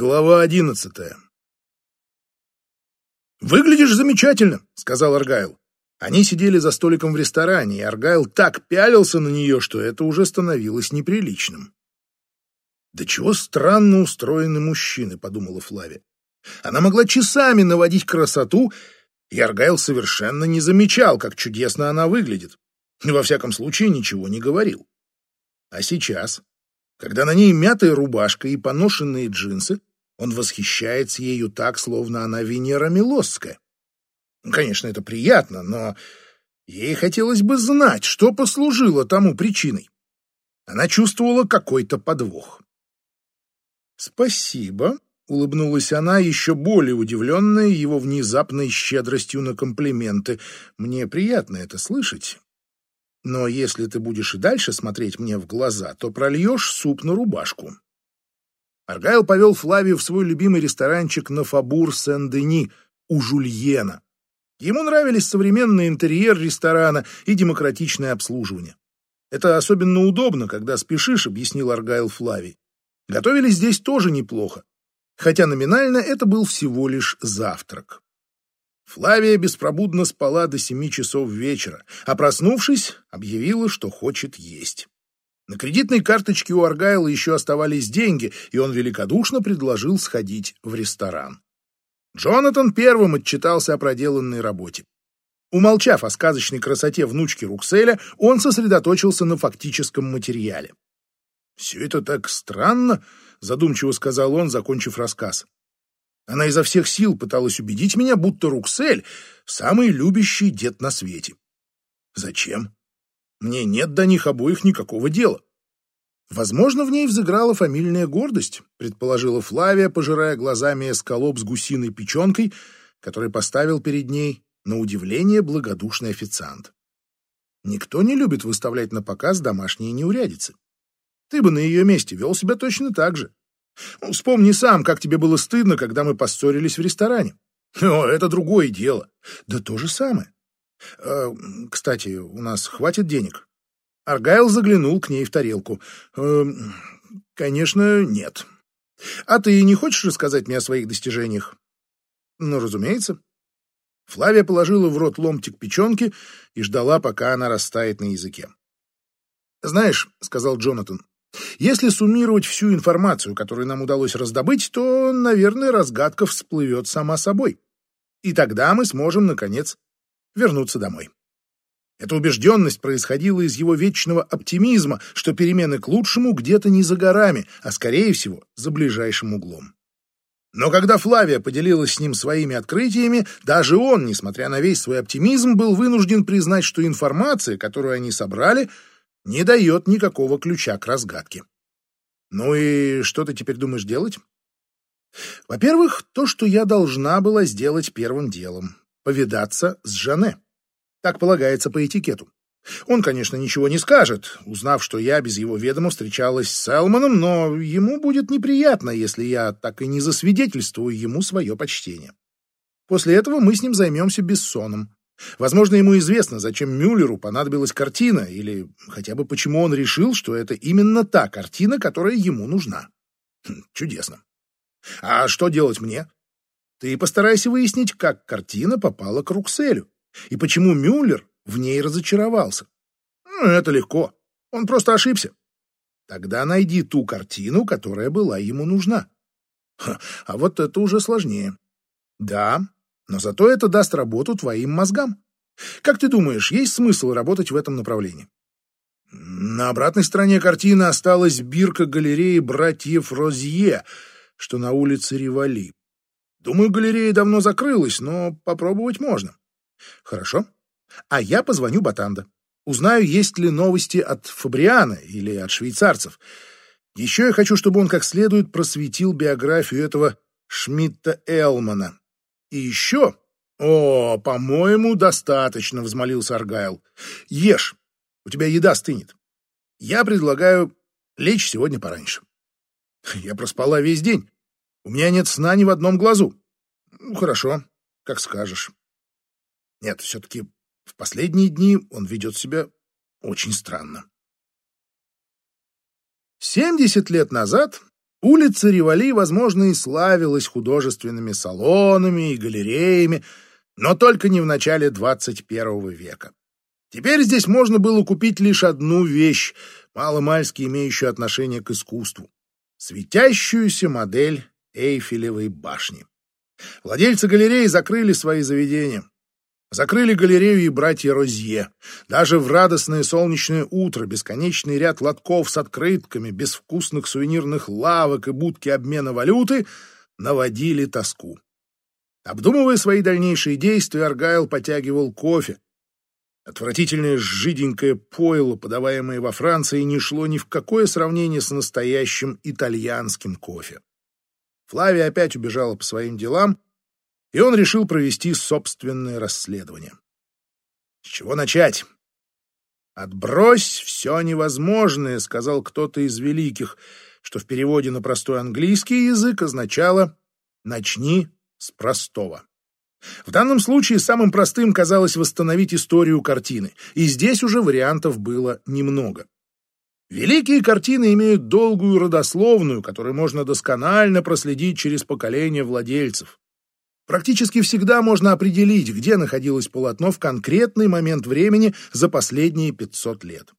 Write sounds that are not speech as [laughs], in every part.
Глава одиннадцатая. «Выглядишь замечательно», — сказал Аргайл. Они сидели за столиком в ресторане, и Аргайл так пялился на нее, что это уже становилось неприличным. «Да чего странно устроены мужчины», — подумала Флавия. Она могла часами наводить красоту, и Аргайл совершенно не замечал, как чудесно она выглядит. И во всяком случае ничего не говорил. А сейчас когда на ней мятая рубашка и поношенные джинсы, он восхищается ею так, словно она Венера Милосская. Конечно, это приятно, но ей хотелось бы знать, что послужило тому причиной. Она чувствовала какой-то подвох. «Спасибо», — улыбнулась она, еще более удивленная его внезапной щедростью на комплименты. «Мне приятно это слышать. Но если ты будешь и дальше смотреть мне в глаза, то прольешь суп на рубашку. Аргайл повел Флавию в свой любимый ресторанчик на Фабур Сен-Дени у Жульена. Ему нравились современный интерьер ресторана и демократичное обслуживание. Это особенно удобно, когда спешишь, объяснил Аргайл Флави. Готовили здесь тоже неплохо, хотя номинально это был всего лишь завтрак. Флавия беспробудно спала до семи часов вечера, а проснувшись, объявила, что хочет есть. На кредитной карточке у Аргайла еще оставались деньги, и он великодушно предложил сходить в ресторан. Джонатан первым отчитался о проделанной работе. Умолчав о сказочной красоте внучки Рукселя, он сосредоточился на фактическом материале. «Все это так странно», — задумчиво сказал он, закончив рассказ. Она изо всех сил пыталась убедить меня, будто Руксель — самый любящий дед на свете. Зачем? Мне нет до них обоих никакого дела. Возможно, в ней взыграла фамильная гордость, предположила Флавия, пожирая глазами эскалоп с гусиной печенкой, который поставил перед ней, на удивление, благодушный официант. Никто не любит выставлять на показ домашние неурядицы. Ты бы на ее месте вел себя точно так же. Ну, вспомни сам, как тебе было стыдно, когда мы поссорились в ресторане. О, это другое дело. Да то же самое. Э, кстати, у нас хватит денег? Аргайл заглянул к ней в тарелку. Э, конечно, нет. А ты не хочешь рассказать мне о своих достижениях? Ну, разумеется. Флавия положила в рот ломтик печенки и ждала, пока она растает на языке. «Знаешь», — сказал Джонатан, если суммировать всю информацию, которую нам удалось раздобыть, то, наверное, разгадка всплывет сама собой. И тогда мы сможем, наконец, вернуться домой. Эта убежденность происходила из его вечного оптимизма, что перемены к лучшему где-то не за горами, а, скорее всего, за ближайшим углом. Но когда Флавия поделилась с ним своими открытиями, даже он, несмотря на весь свой оптимизм, был вынужден признать, что информация, которую они собрали, не дает никакого ключа к разгадке. Ну и что ты теперь думаешь делать? Во-первых, то, что я должна была сделать первым делом — повидаться с Жане. Так полагается по этикету. Он, конечно, ничего не скажет, узнав, что я без его ведома встречалась с Элманом, но ему будет неприятно, если я так и не засвидетельствую ему свое почтение. После этого мы с ним займемся бессоном. Возможно, ему известно, зачем Мюллеру понадобилась картина, или хотя бы почему он решил, что это именно та картина, которая ему нужна. Хм, чудесно. А что делать мне? Ты постарайся выяснить, как картина попала к Рукселю, и почему Мюллер в ней разочаровался. Ну, это легко. Он просто ошибся. Тогда найди ту картину, которая была ему нужна. А вот это уже сложнее. Да, но зато это даст работу твоим мозгам. Как ты думаешь, есть смысл работать в этом направлении? На обратной стороне картины осталась бирка галереи братьев Розье, что на улице Ривали. Думаю, галерея давно закрылась, но попробовать можно. Хорошо. А я позвоню Батанда. Узнаю, есть ли новости от Фабриана или от швейцарцев. Еще я хочу, чтобы он как следует просветил биографию этого Шмидта Элмана. И еще... О, по-моему, достаточно, взмолился Аргайл. Ешь, у тебя еда стынет. Я предлагаю лечь сегодня пораньше. Я проспала весь день. У меня нет сна ни в одном глазу. Ну, хорошо, как скажешь. Нет, все-таки в последние дни он ведет себя очень странно. Семьдесят лет назад Улица Ревали, возможно, и славилась художественными салонами и галереями, но только не в начале 21 века. Теперь здесь можно было купить лишь одну вещь, маломальски имеющую отношение к искусству — светящуюся модель Эйфелевой башни. Владельцы галереи закрыли свои заведения. Закрыли галерею и братья Розье. Даже в радостное солнечное утро бесконечный ряд лотков с открытками, безвкусных сувенирных лавок и будки обмена валюты наводили тоску. Обдумывая свои дальнейшие действия, Аргайл потягивал кофе. Отвратительное жиденькое пойло, подаваемое во Франции, не шло ни в какое сравнение с настоящим итальянским кофе. Флавия опять убежала по своим делам, и он решил провести собственное расследование. С чего начать? «Отбрось все невозможное», — сказал кто-то из великих, что в переводе на простой английский язык означало «начни с простого». В данном случае самым простым казалось восстановить историю картины, и здесь уже вариантов было немного. Великие картины имеют долгую родословную, которую можно досконально проследить через поколения владельцев. Практически всегда можно определить, где находилось полотно в конкретный момент времени за последние 500 лет.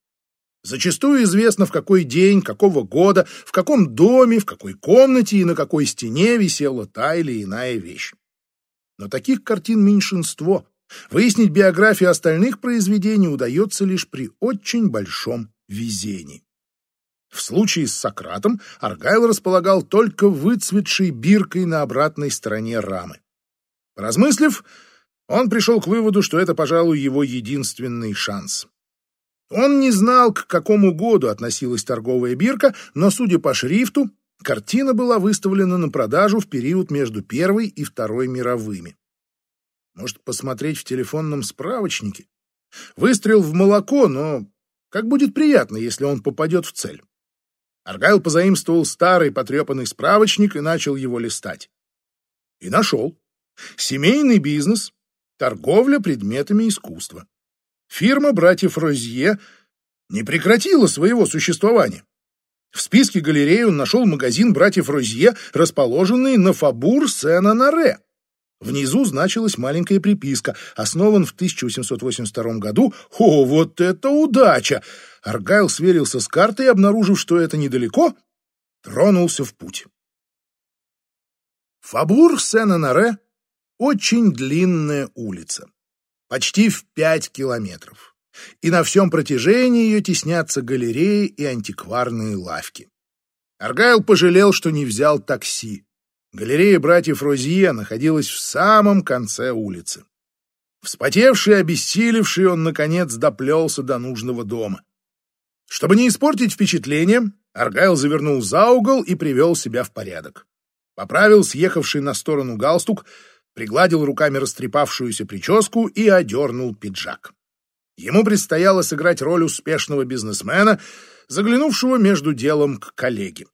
Зачастую известно, в какой день, какого года, в каком доме, в какой комнате и на какой стене висела та или иная вещь. Но таких картин меньшинство. Выяснить биографию остальных произведений удается лишь при очень большом везении. В случае с Сократом Аргайл располагал только выцветшей биркой на обратной стороне рамы. Поразмыслив, он пришел к выводу, что это, пожалуй, его единственный шанс. Он не знал, к какому году относилась торговая бирка, но, судя по шрифту, картина была выставлена на продажу в период между Первой и Второй мировыми. Может, посмотреть в телефонном справочнике? Выстрел в молоко, но как будет приятно, если он попадет в цель. Аргайл позаимствовал старый потрепанный справочник и начал его листать. И нашел. Семейный бизнес, торговля предметами искусства. Фирма братьев Розье не прекратила своего существования. В списке галереи он нашел магазин братьев Розье, расположенный на Фабур Сен-Анаре. Внизу значилась маленькая приписка, основан в 1882 году. О, вот это удача! Аргайл сверился с картой обнаружив, что это недалеко, тронулся в путь. Фабур Сен-Анаре — очень длинная улица, почти в пять километров, и на всем протяжении ее теснятся галереи и антикварные лавки. Аргайл пожалел, что не взял такси. Галерея братьев Розье находилась в самом конце улицы. Вспотевший и обессилевший, он, наконец, доплелся до нужного дома. Чтобы не испортить впечатление, Аргайл завернул за угол и привел себя в порядок. Поправил съехавший на сторону галстук, пригладил руками растрепавшуюся прическу и одернул пиджак. Ему предстояло сыграть роль успешного бизнесмена, заглянувшего между делом к коллеге.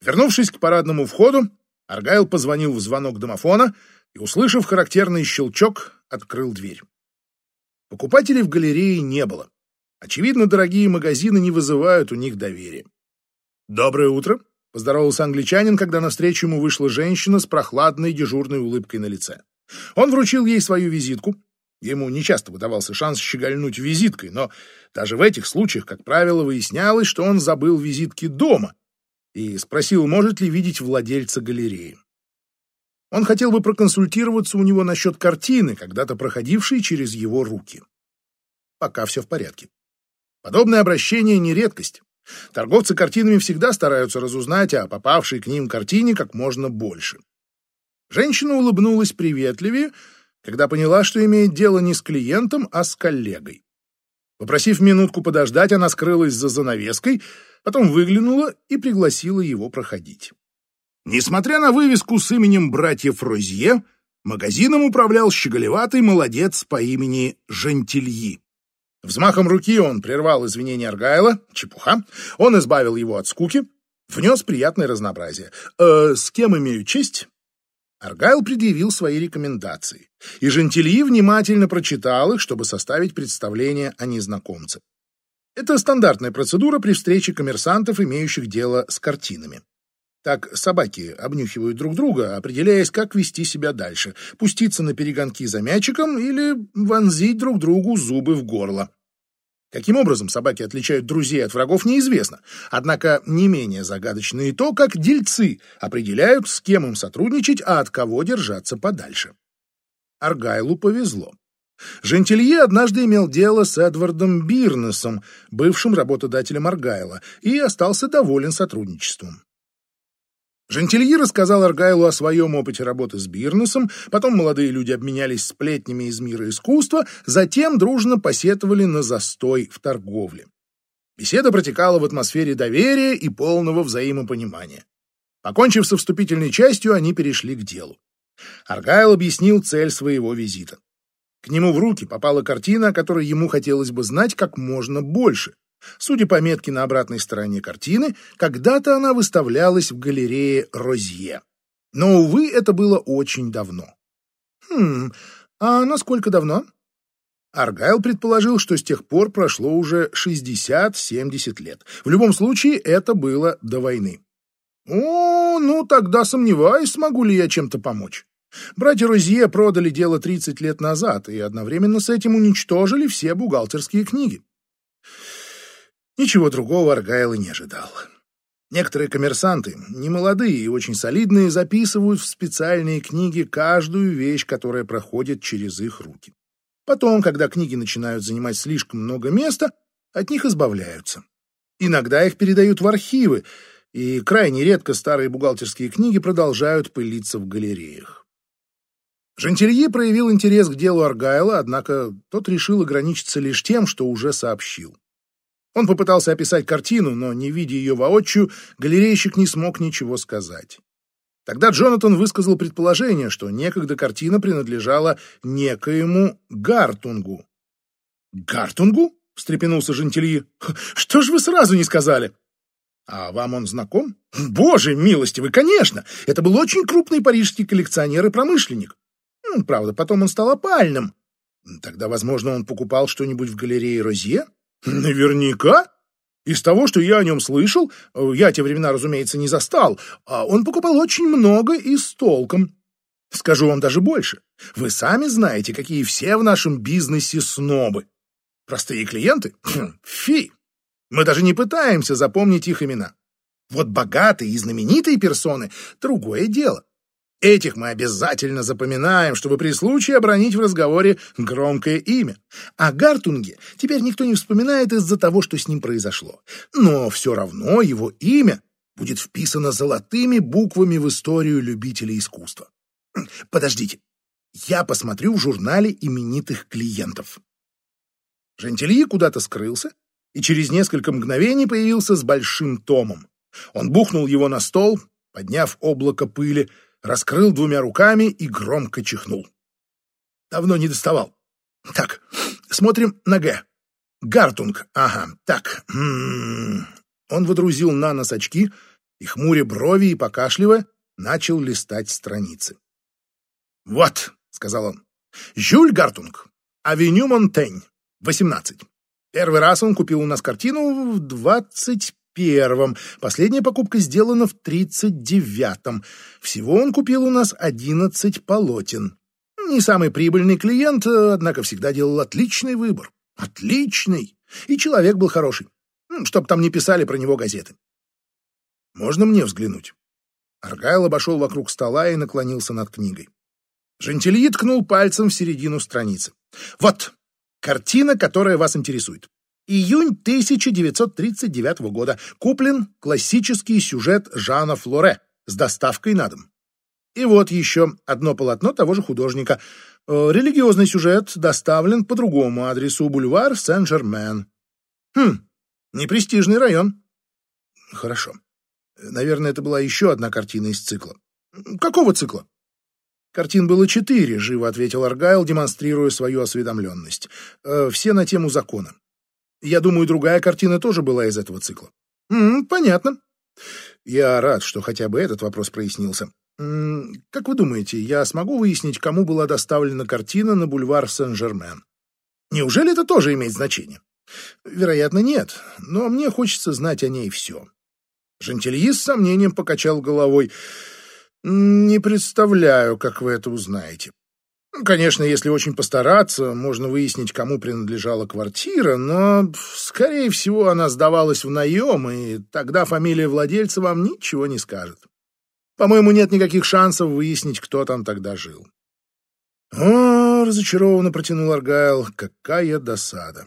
Вернувшись к парадному входу, Аргайл позвонил в звонок домофона и, услышав характерный щелчок, открыл дверь. Покупателей в галерее не было. Очевидно, дорогие магазины не вызывают у них доверия. «Доброе утро», — поздоровался англичанин, когда навстречу ему вышла женщина с прохладной дежурной улыбкой на лице. Он вручил ей свою визитку. Ему нечасто выдавался шанс щегольнуть визиткой, но даже в этих случаях, как правило, выяснялось, что он забыл визитки дома, и спросил, может ли видеть владельца галереи. Он хотел бы проконсультироваться у него насчет картины, когда-то проходившей через его руки. Пока все в порядке. Подобное обращение не редкость. Торговцы картинами всегда стараются разузнать о попавшей к ним картине как можно больше. Женщина улыбнулась приветливее, когда поняла, что имеет дело не с клиентом, а с коллегой. Попросив минутку подождать, она скрылась за занавеской, потом выглянула и пригласила его проходить. Несмотря на вывеску с именем братьев Розье, магазином управлял щеголеватый молодец по имени Жентильи. Взмахом руки он прервал извинения Аргайла, чепуха, он избавил его от скуки, внес приятное разнообразие. «Э, «С кем имею честь?» Аргайл предъявил свои рекомендации, и Жентильи внимательно прочитал их, чтобы составить представление о незнакомце. Это стандартная процедура при встрече коммерсантов, имеющих дело с картинами. Так собаки обнюхивают друг друга, определяясь, как вести себя дальше, пуститься на перегонки за мячиком или вонзить друг другу зубы в горло. Каким образом собаки отличают друзей от врагов, неизвестно. Однако не менее загадочно и то, как дельцы определяют, с кем им сотрудничать, а от кого держаться подальше. Аргайлу повезло. Жентилье однажды имел дело с Эдвардом Бирнесом, бывшим работодателем Аргайла, и остался доволен сотрудничеством. Жентильи рассказал Аргайлу о своем опыте работы с Бирнесом, потом молодые люди обменялись сплетнями из мира искусства, затем дружно посетовали на застой в торговле. Беседа протекала в атмосфере доверия и полного взаимопонимания. Покончив со вступительной частью, они перешли к делу. Аргайл объяснил цель своего визита. К нему в руки попала картина, о которой ему хотелось бы знать как можно больше. Судя по метке на обратной стороне картины, когда-то она выставлялась в галерее Розье. Но, увы, это было очень давно. Хм, а насколько давно? Аргайл предположил, что с тех пор прошло уже 60-70 лет. В любом случае, это было до войны. О, ну тогда сомневаюсь, смогу ли я чем-то помочь. Братья Розье продали дело 30 лет назад и одновременно с этим уничтожили все бухгалтерские книги. Ничего другого Аргайл и не ожидал. Некоторые коммерсанты, немолодые и очень солидные, записывают в специальные книги каждую вещь, которая проходит через их руки. Потом, когда книги начинают занимать слишком много места, от них избавляются. Иногда их передают в архивы, и крайне редко старые бухгалтерские книги продолжают пылиться в галереях. Жентилье проявил интерес к делу Аргайла, однако тот решил ограничиться лишь тем, что уже сообщил. Он попытался описать картину, но, не видя ее воочию, галерейщик не смог ничего сказать. Тогда Джонатан высказал предположение, что некогда картина принадлежала некоему Гартунгу. «Гартунгу?» — встрепенулся Жентильи. «Что ж вы сразу не сказали?» «А вам он знаком?» «Боже милостивый, конечно! Это был очень крупный парижский коллекционер и промышленник. Правда, потом он стал опальным. Тогда, возможно, он покупал что-нибудь в галерее Розье?» Наверняка. Из того, что я о нем слышал, э, я те времена, разумеется, не застал, а он покупал очень много и с толком. Скажу вам даже больше. Вы сами знаете, какие все в нашем бизнесе снобы. Простые клиенты? Хм, фи. Мы даже не пытаемся запомнить их имена. Вот богатые и знаменитые персоны — другое дело. Этих мы обязательно запоминаем, чтобы при случае обронить в разговоре громкое имя. А Гартунге теперь никто не вспоминает из-за того, что с ним произошло. Но все равно его имя будет вписано золотыми буквами в историю любителей искусства. Подождите, я посмотрю в журнале именитых клиентов. Жентильи куда-то скрылся и через несколько мгновений появился с большим томом. Он бухнул его на стол, подняв облако пыли, раскрыл двумя руками и громко чихнул. Давно не доставал. Так, смотрим на Г. Гартунг, ага, так. М. -м -м. Он водрузил на нос очки и, хмуря брови и покашливая, начал листать страницы. «Вот», — сказал он, — «Жюль Гартунг, авеню Монтень, 18. Первый раз он купил у нас картину в двадцать первом. Последняя покупка сделана в тридцать девятом. Всего он купил у нас одиннадцать полотен. Не самый прибыльный клиент, однако всегда делал отличный выбор. Отличный. И человек был хороший. Чтоб там не писали про него газеты. Можно мне взглянуть? Аргайл обошел вокруг стола и наклонился над книгой. Жентильи ткнул пальцем в середину страницы. «Вот, картина, которая вас интересует. Июнь 1939 года. Куплен классический сюжет Жана Флоре с доставкой на дом. И вот еще одно полотно того же художника. Э, религиозный сюжет доставлен по другому адресу бульвар Сен-Жермен. Хм, непрестижный район. Хорошо. Наверное, это была еще одна картина из цикла. Какого цикла? Картин было четыре, живо ответил Аргайл, демонстрируя свою осведомленность. Э, все на тему закона. Я думаю, другая картина тоже была из этого цикла. М понятно. Я рад, что хотя бы этот вопрос прояснился. -м, как вы думаете, я смогу выяснить, кому была доставлена картина на бульвар Сен-Жермен? Неужели это тоже имеет значение? Вероятно, нет, но мне хочется знать о ней все. Жентильи с сомнением покачал головой. «Не представляю, как вы это узнаете. Конечно, если очень постараться, можно выяснить, кому принадлежала квартира, но, скорее всего, она сдавалась в наем, и тогда фамилия владельца вам ничего не скажет. По-моему, нет никаких шансов выяснить, кто там тогда жил. О, разочарованно протянул Аргайл, какая досада.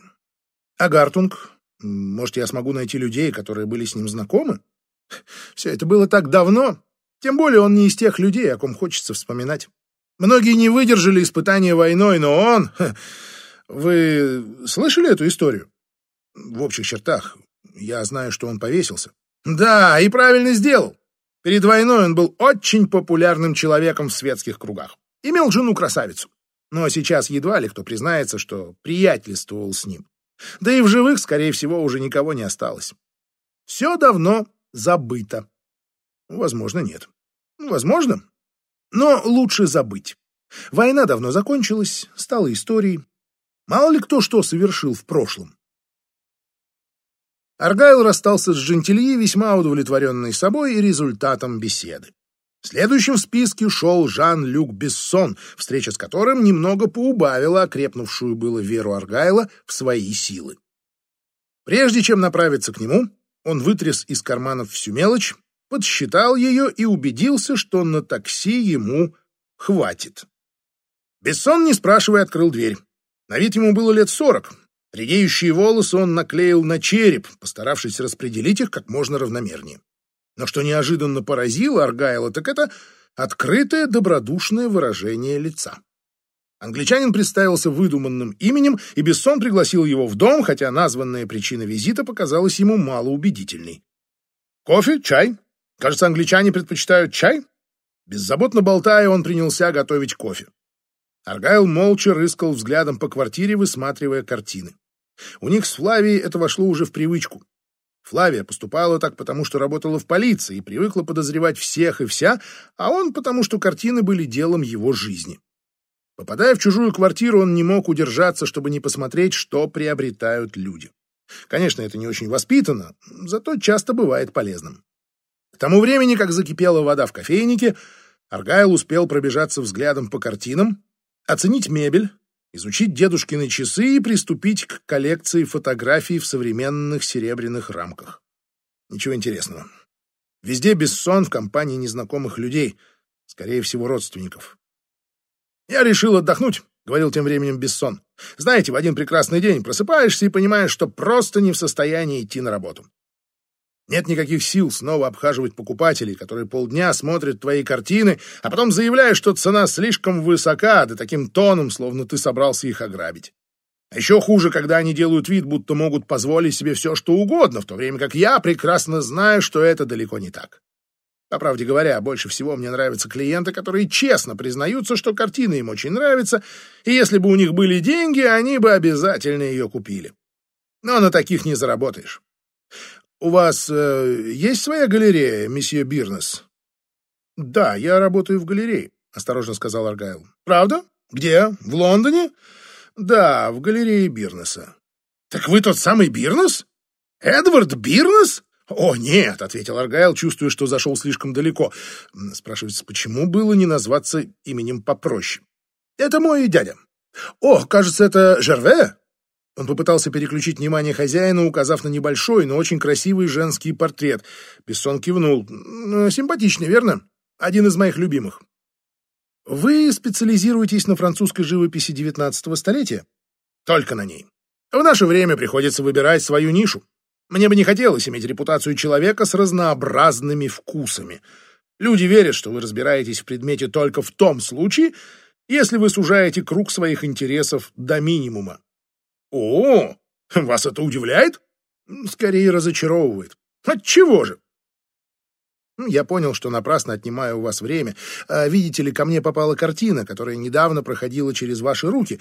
А Гартунг? Может, я смогу найти людей, которые были с ним знакомы? Все это было так давно. Тем более он не из тех людей, о ком хочется вспоминать. Многие не выдержали испытания войной, но он... Вы слышали эту историю? В общих чертах. Я знаю, что он повесился. Да, и правильно сделал. Перед войной он был очень популярным человеком в светских кругах. Имел жену-красавицу. Но сейчас едва ли кто признается, что приятельствовал с ним. Да и в живых, скорее всего, уже никого не осталось. Все давно забыто. Возможно, нет. Возможно, но лучше забыть. Война давно закончилась, стала историей. Мало ли кто что совершил в прошлом. Аргайл расстался с Джентильи весьма удовлетворенный собой и результатом беседы. Следующим в списке шел Жан-Люк Бессон, встреча с которым немного поубавила окрепнувшую было веру Аргайла в свои силы. Прежде чем направиться к нему, он вытряс из карманов всю мелочь, подсчитал ее и убедился, что на такси ему хватит. Бессон, не спрашивая, открыл дверь. На вид ему было лет сорок. Редеющие волосы он наклеил на череп, постаравшись распределить их как можно равномернее. Но что неожиданно поразило Аргайла, так это открытое добродушное выражение лица. Англичанин представился выдуманным именем, и Бессон пригласил его в дом, хотя названная причина визита показалась ему малоубедительной. «Кофе? Чай? Кажется, англичане предпочитают чай?» Беззаботно болтая, он принялся готовить кофе. Аргайл молча рыскал взглядом по квартире, высматривая картины. У них с Флавией это вошло уже в привычку. Флавия поступала так, потому что работала в полиции и привыкла подозревать всех и вся, а он потому, что картины были делом его жизни. Попадая в чужую квартиру, он не мог удержаться, чтобы не посмотреть, что приобретают люди. Конечно, это не очень воспитанно, зато часто бывает полезным. К тому времени, как закипела вода в кофейнике, Аргайл успел пробежаться взглядом по картинам, оценить мебель, изучить дедушкины часы и приступить к коллекции фотографий в современных серебряных рамках. Ничего интересного. Везде бессон в компании незнакомых людей, скорее всего, родственников. «Я решил отдохнуть», — говорил тем временем Бессон. «Знаете, в один прекрасный день просыпаешься и понимаешь, что просто не в состоянии идти на работу. Нет никаких сил снова обхаживать покупателей, которые полдня смотрят твои картины, а потом заявляют, что цена слишком высока, да таким тоном, словно ты собрался их ограбить. А еще хуже, когда они делают вид, будто могут позволить себе все, что угодно, в то время как я прекрасно знаю, что это далеко не так. По правде говоря, больше всего мне нравятся клиенты, которые честно признаются, что картина им очень нравится, и если бы у них были деньги, они бы обязательно ее купили. Но на таких не заработаешь. «У вас э, есть своя галерея, месье Бирнес?» «Да, я работаю в галерее», — осторожно сказал Аргайл. «Правда? Где? В Лондоне?» «Да, в галерее Бирнеса». «Так вы тот самый Бирнес? Эдвард Бирнес?» «О, нет», — ответил Аргайл, чувствуя, что зашел слишком далеко. Спрашивается, почему было не назваться именем попроще? «Это мой дядя». «О, кажется, это Жерве?» Он попытался переключить внимание хозяина, указав на небольшой, но очень красивый женский портрет. Бессон кивнул. «Симпатичный, верно? Один из моих любимых». «Вы специализируетесь на французской живописи XIX столетия?» «Только на ней. В наше время приходится выбирать свою нишу. Мне бы не хотелось иметь репутацию человека с разнообразными вкусами. Люди верят, что вы разбираетесь в предмете только в том случае, если вы сужаете круг своих интересов до минимума. О, вас это удивляет? Скорее разочаровывает. Отчего же? Я понял, что напрасно отнимаю у вас время. А, видите ли, ко мне попала картина, которая недавно проходила через ваши руки.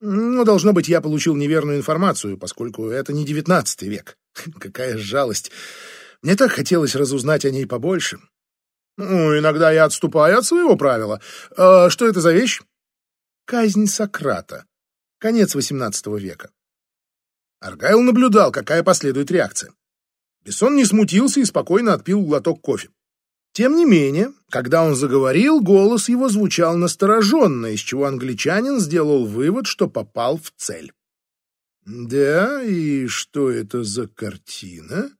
Но, должно быть, я получил неверную информацию, поскольку это не девятнадцатый век. [laughs] Какая жалость. Мне так хотелось разузнать о ней побольше. Ну, иногда я отступаю от своего правила. А, что это за вещь? Казнь Сократа. Конец XVIII века. Аргайл наблюдал, какая последует реакция. Бессон не смутился и спокойно отпил глоток кофе. Тем не менее, когда он заговорил, голос его звучал настороженно, из чего англичанин сделал вывод, что попал в цель. «Да, и что это за картина?»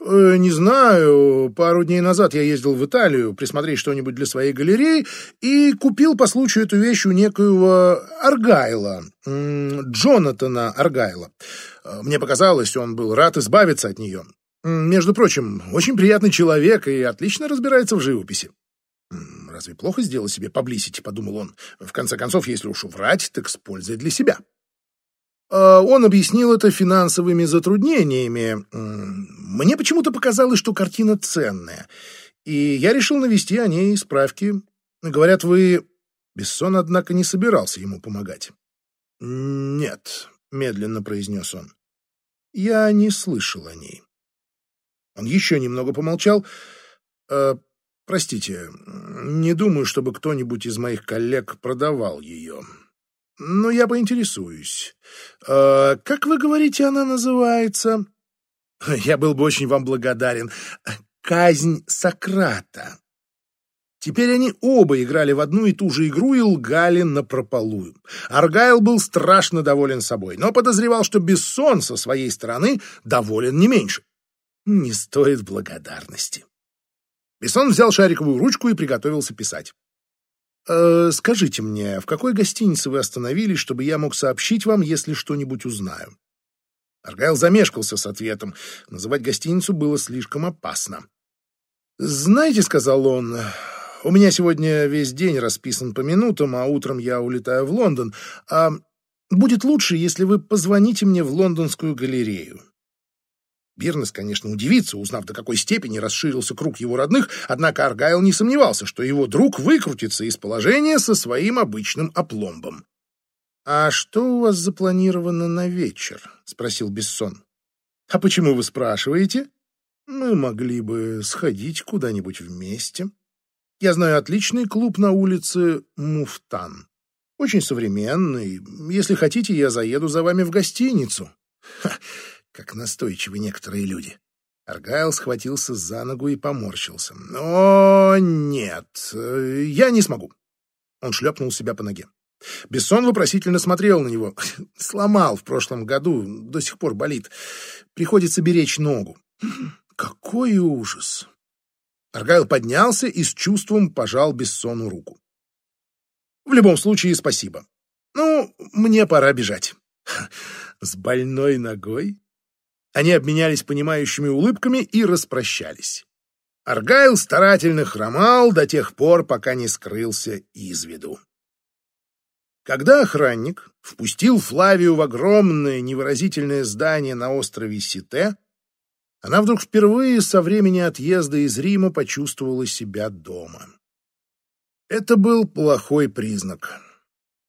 Э, «Не знаю. Пару дней назад я ездил в Италию присмотреть что-нибудь для своей галереи и купил по случаю эту вещь у некоего Аргайла, Джонатана Аргайла. Э, мне показалось, он был рад избавиться от нее. Между прочим, очень приятный человек и отлично разбирается в живописи. Разве плохо сделал себе поблизости, подумал он. В конце концов, если уж врать, так с пользой для себя. А он объяснил это финансовыми затруднениями. Мне почему-то показалось, что картина ценная, и я решил навести о ней справки. Говорят, вы... Бессон, однако, не собирался ему помогать. «Нет», — медленно произнес он, — «я не слышал о ней». Он еще немного помолчал. «Э, «Простите, не думаю, чтобы кто-нибудь из моих коллег продавал ее. Но я поинтересуюсь. Э, как вы говорите, она называется?» [laughs] «Я был бы очень вам благодарен. Казнь Сократа». Теперь они оба играли в одну и ту же игру и лгали напропалую. Аргайл был страшно доволен собой, но подозревал, что Бессон со своей стороны доволен не меньше не стоит благодарности. Бессон взял шариковую ручку и приготовился писать. «Э, «Скажите мне, в какой гостинице вы остановились, чтобы я мог сообщить вам, если что-нибудь узнаю?» Аргайл замешкался с ответом. Называть гостиницу было слишком опасно. «Знаете, — сказал он, — у меня сегодня весь день расписан по минутам, а утром я улетаю в Лондон. А будет лучше, если вы позвоните мне в лондонскую галерею. Бирнес, конечно, удивится, узнав, до какой степени расширился круг его родных, однако Аргайл не сомневался, что его друг выкрутится из положения со своим обычным опломбом. «А что у вас запланировано на вечер?» — спросил Бессон. «А почему вы спрашиваете?» «Мы могли бы сходить куда-нибудь вместе. Я знаю отличный клуб на улице Муфтан. Очень современный. Если хотите, я заеду за вами в гостиницу». Ха, как настойчивы некоторые люди. Аргайл схватился за ногу и поморщился. «О, нет, я не смогу». Он шлепнул себя по ноге. Бессон вопросительно смотрел на него. [laughs] Сломал в прошлом году, до сих пор болит. Приходится беречь ногу. [clears throat] Какой ужас! Аргайл поднялся и с чувством пожал Бессону руку. В любом случае, спасибо. Ну, мне пора бежать. [laughs] С больной ногой? Они обменялись понимающими улыбками и распрощались. Аргайл старательно хромал до тех пор, пока не скрылся из виду. Когда охранник впустил Флавию в огромное невыразительное здание на острове Сите, она вдруг впервые со времени отъезда из Рима почувствовала себя дома. Это был плохой признак.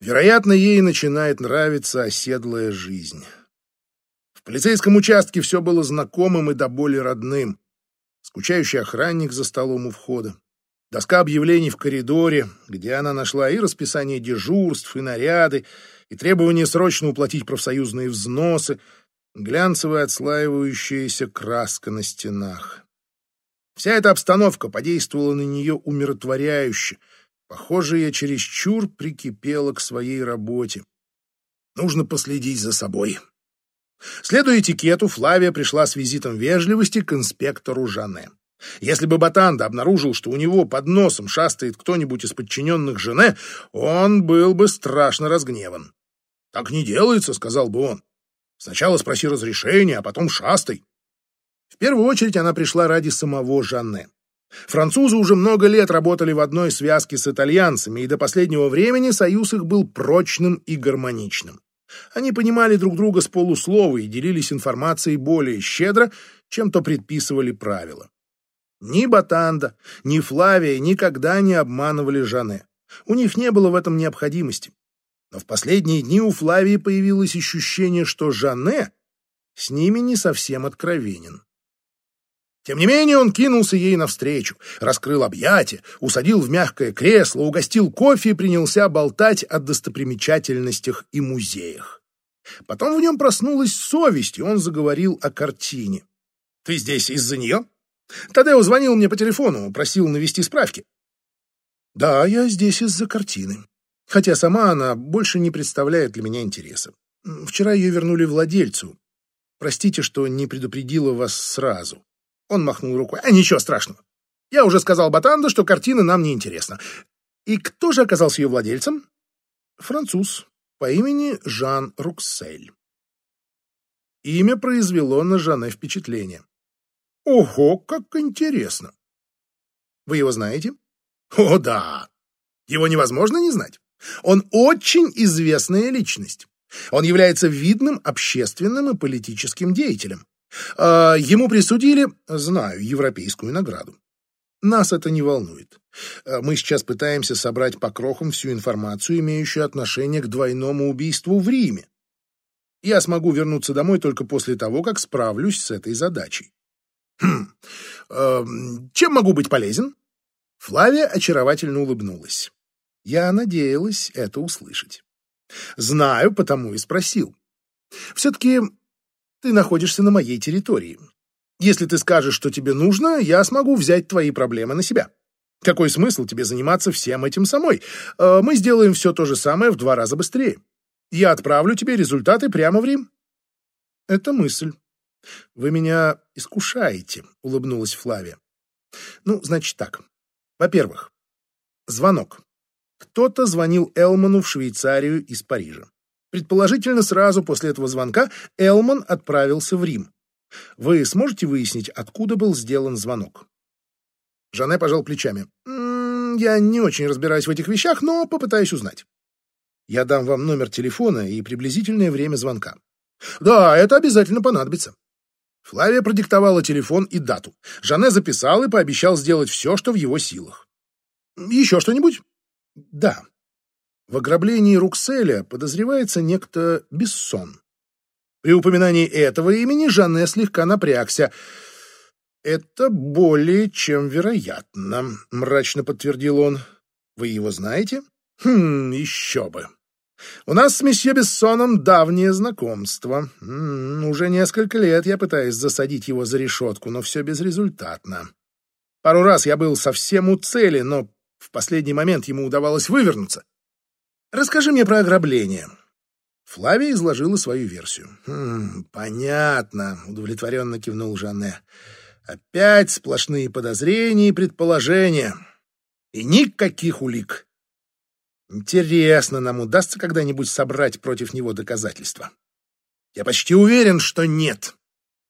Вероятно, ей начинает нравиться оседлая жизнь полицейском участке все было знакомым и до боли родным. Скучающий охранник за столом у входа, доска объявлений в коридоре, где она нашла и расписание дежурств, и наряды, и требование срочно уплатить профсоюзные взносы, глянцевая отслаивающаяся краска на стенах. Вся эта обстановка подействовала на нее умиротворяюще. Похоже, я чересчур прикипела к своей работе. Нужно последить за собой. Следуя этикету, Флавия пришла с визитом вежливости к инспектору Жане. Если бы Батанда обнаружил, что у него под носом шастает кто-нибудь из подчиненных Жене, он был бы страшно разгневан. «Так не делается», — сказал бы он. «Сначала спроси разрешения, а потом шастай». В первую очередь она пришла ради самого Жанне. Французы уже много лет работали в одной связке с итальянцами, и до последнего времени союз их был прочным и гармоничным. Они понимали друг друга с полуслова и делились информацией более щедро, чем то предписывали правила. Ни Батанда, ни Флавия никогда не обманывали Жане. У них не было в этом необходимости. Но в последние дни у Флавии появилось ощущение, что Жане с ними не совсем откровенен. Тем не менее он кинулся ей навстречу, раскрыл объятия, усадил в мягкое кресло, угостил кофе и принялся болтать о достопримечательностях и музеях. Потом в нем проснулась совесть, и он заговорил о картине. Ты здесь из-за нее? Тадео звонил мне по телефону, просил навести справки. Да, я здесь из-за картины. Хотя сама она больше не представляет для меня интереса. Вчера ее вернули владельцу. Простите, что не предупредила вас сразу. Он махнул рукой. А ничего страшного. Я уже сказал Батанда, что картина нам не интересна. И кто же оказался ее владельцем? Француз по имени Жан Руксель. Имя произвело на Жанне впечатление. Ого, как интересно! Вы его знаете? О, да! Его невозможно не знать. Он очень известная личность. Он является видным общественным и политическим деятелем. А ему присудили, знаю, европейскую награду. Нас это не волнует. А мы сейчас пытаемся собрать по крохам всю информацию, имеющую отношение к двойному убийству в Риме. Я смогу вернуться домой только после того, как справлюсь с этой задачей. Хм, э, чем могу быть полезен? Флавия очаровательно улыбнулась. Я надеялась это услышать. Знаю, потому и спросил. Все-таки ты находишься на моей территории. Если ты скажешь, что тебе нужно, я смогу взять твои проблемы на себя. Какой смысл тебе заниматься всем этим самой? Э, мы сделаем все то же самое в два раза быстрее. Я отправлю тебе результаты прямо в Рим. Это мысль. Вы меня искушаете, улыбнулась Флавия. Ну, значит так. Во-первых, звонок. Кто-то звонил Элману в Швейцарию из Парижа. Предположительно, сразу после этого звонка Элман отправился в Рим. Вы сможете выяснить, откуда был сделан звонок? Жанне пожал плечами. «М -м, «Я не очень разбираюсь в этих вещах, но попытаюсь узнать. Я дам вам номер телефона и приблизительное время звонка. Да, это обязательно понадобится». Флавия продиктовала телефон и дату. Жанне записал и пообещал сделать все, что в его силах. «Еще что-нибудь?» Да. В ограблении Рукселя подозревается некто Бессон. При упоминании этого имени Жанне слегка напрягся. «Это более чем вероятно», — мрачно подтвердил он. «Вы его знаете?» «Хм, еще бы. У нас с месье Бессоном давнее знакомство. М -м, уже несколько лет я пытаюсь засадить его за решетку, но все безрезультатно. Пару раз я был совсем у цели, но в последний момент ему удавалось вывернуться. Расскажи мне про ограбление. Флавия изложила свою версию. «Хм, понятно», — удовлетворенно кивнул Жанне. «Опять сплошные подозрения и предположения. И никаких улик. Интересно, нам удастся когда-нибудь собрать против него доказательства? Я почти уверен, что нет.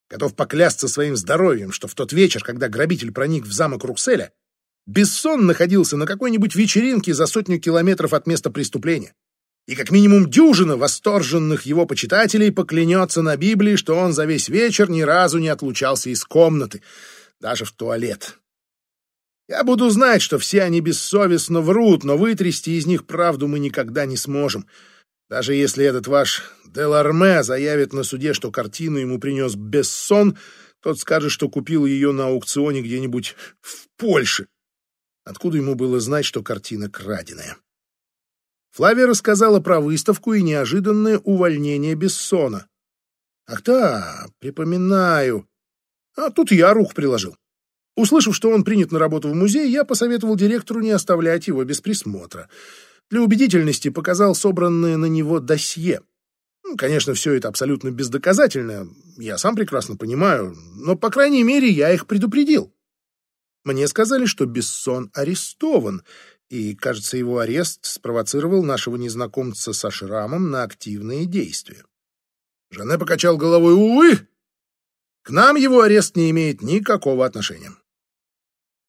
Готов поклясться своим здоровьем, что в тот вечер, когда грабитель проник в замок Рукселя, Бессон находился на какой-нибудь вечеринке за сотню километров от места преступления. И как минимум дюжина восторженных его почитателей поклянется на Библии, что он за весь вечер ни разу не отлучался из комнаты, даже в туалет. Я буду знать, что все они бессовестно врут, но вытрясти из них правду мы никогда не сможем. Даже если этот ваш Деларме заявит на суде, что картину ему принес Бессон, тот скажет, что купил ее на аукционе где-нибудь в Польше. Откуда ему было знать, что картина краденая? Флавия рассказала про выставку и неожиданное увольнение Бессона. Ах да, припоминаю. А тут я рух приложил. Услышав, что он принят на работу в музей, я посоветовал директору не оставлять его без присмотра. Для убедительности показал собранное на него досье. Ну, конечно, все это абсолютно бездоказательно, я сам прекрасно понимаю, но, по крайней мере, я их предупредил. Мне сказали, что Бессон арестован, и, кажется, его арест спровоцировал нашего незнакомца со шрамом на активные действия. Жанне покачал головой. «Увы! К нам его арест не имеет никакого отношения».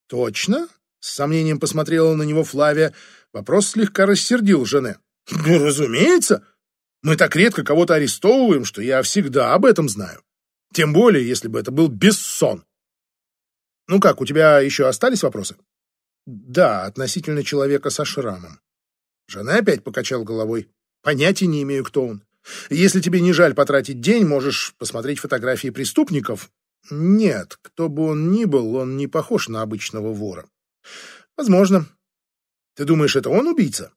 «Точно?» — с сомнением посмотрела на него Флавия. Вопрос слегка рассердил Жанне. «Ну, разумеется! Мы так редко кого-то арестовываем, что я всегда об этом знаю. Тем более, если бы это был Бессон. Ну как, у тебя еще остались вопросы? Да, относительно человека со шрамом. Жена опять покачал головой. Понятия не имею, кто он. Если тебе не жаль потратить день, можешь посмотреть фотографии преступников. Нет, кто бы он ни был, он не похож на обычного вора. Возможно. Ты думаешь, это он убийца?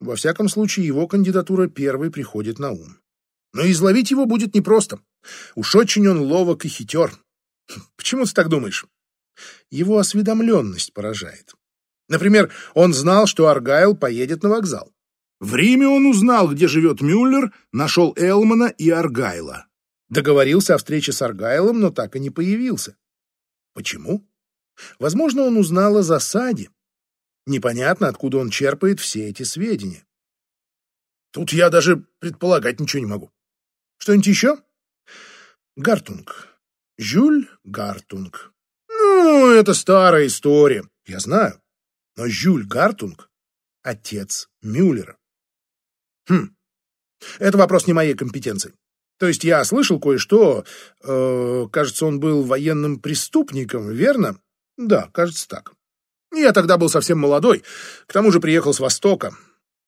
Во всяком случае, его кандидатура первой приходит на ум. Но изловить его будет непросто. Уж очень он ловок и хитер. Почему ты так думаешь? Его осведомленность поражает. Например, он знал, что Аргайл поедет на вокзал. В Риме он узнал, где живет Мюллер, нашел Элмана и Аргайла. Договорился о встрече с Аргайлом, но так и не появился. Почему? Возможно, он узнал о засаде. Непонятно, откуда он черпает все эти сведения. Тут я даже предполагать ничего не могу. Что-нибудь еще? Гартунг. Жюль Гартунг. Ну, это старая история. Я знаю. Но Жюль Гартунг — отец Мюллера. Хм. Это вопрос не моей компетенции. То есть я слышал кое-что. Э, кажется, он был военным преступником, верно? Да, кажется так. Я тогда был совсем молодой. К тому же приехал с Востока.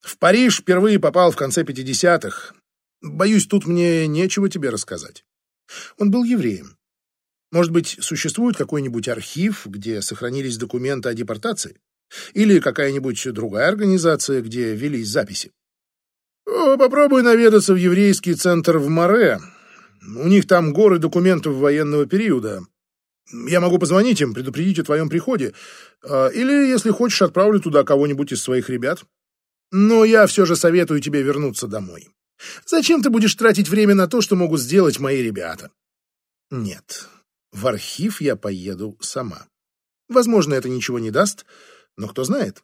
В Париж впервые попал в конце 50-х. Боюсь, тут мне нечего тебе рассказать. Он был евреем. Может быть, существует какой-нибудь архив, где сохранились документы о депортации? Или какая-нибудь другая организация, где велись записи? Попробуй наведаться в еврейский центр в Море. У них там горы документов военного периода. Я могу позвонить им, предупредить о твоем приходе. А, или, если хочешь, отправлю туда кого-нибудь из своих ребят. Но я все же советую тебе вернуться домой. Зачем ты будешь тратить время на то, что могут сделать мои ребята? Нет, в архив я поеду сама. Возможно, это ничего не даст, но кто знает.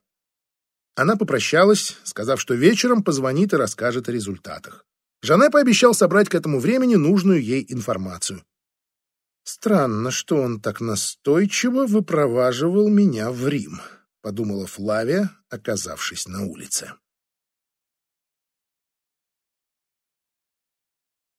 Она попрощалась, сказав, что вечером позвонит и расскажет о результатах. Жанне пообещал собрать к этому времени нужную ей информацию. «Странно, что он так настойчиво выпроваживал меня в Рим», — подумала Флавия, оказавшись на улице.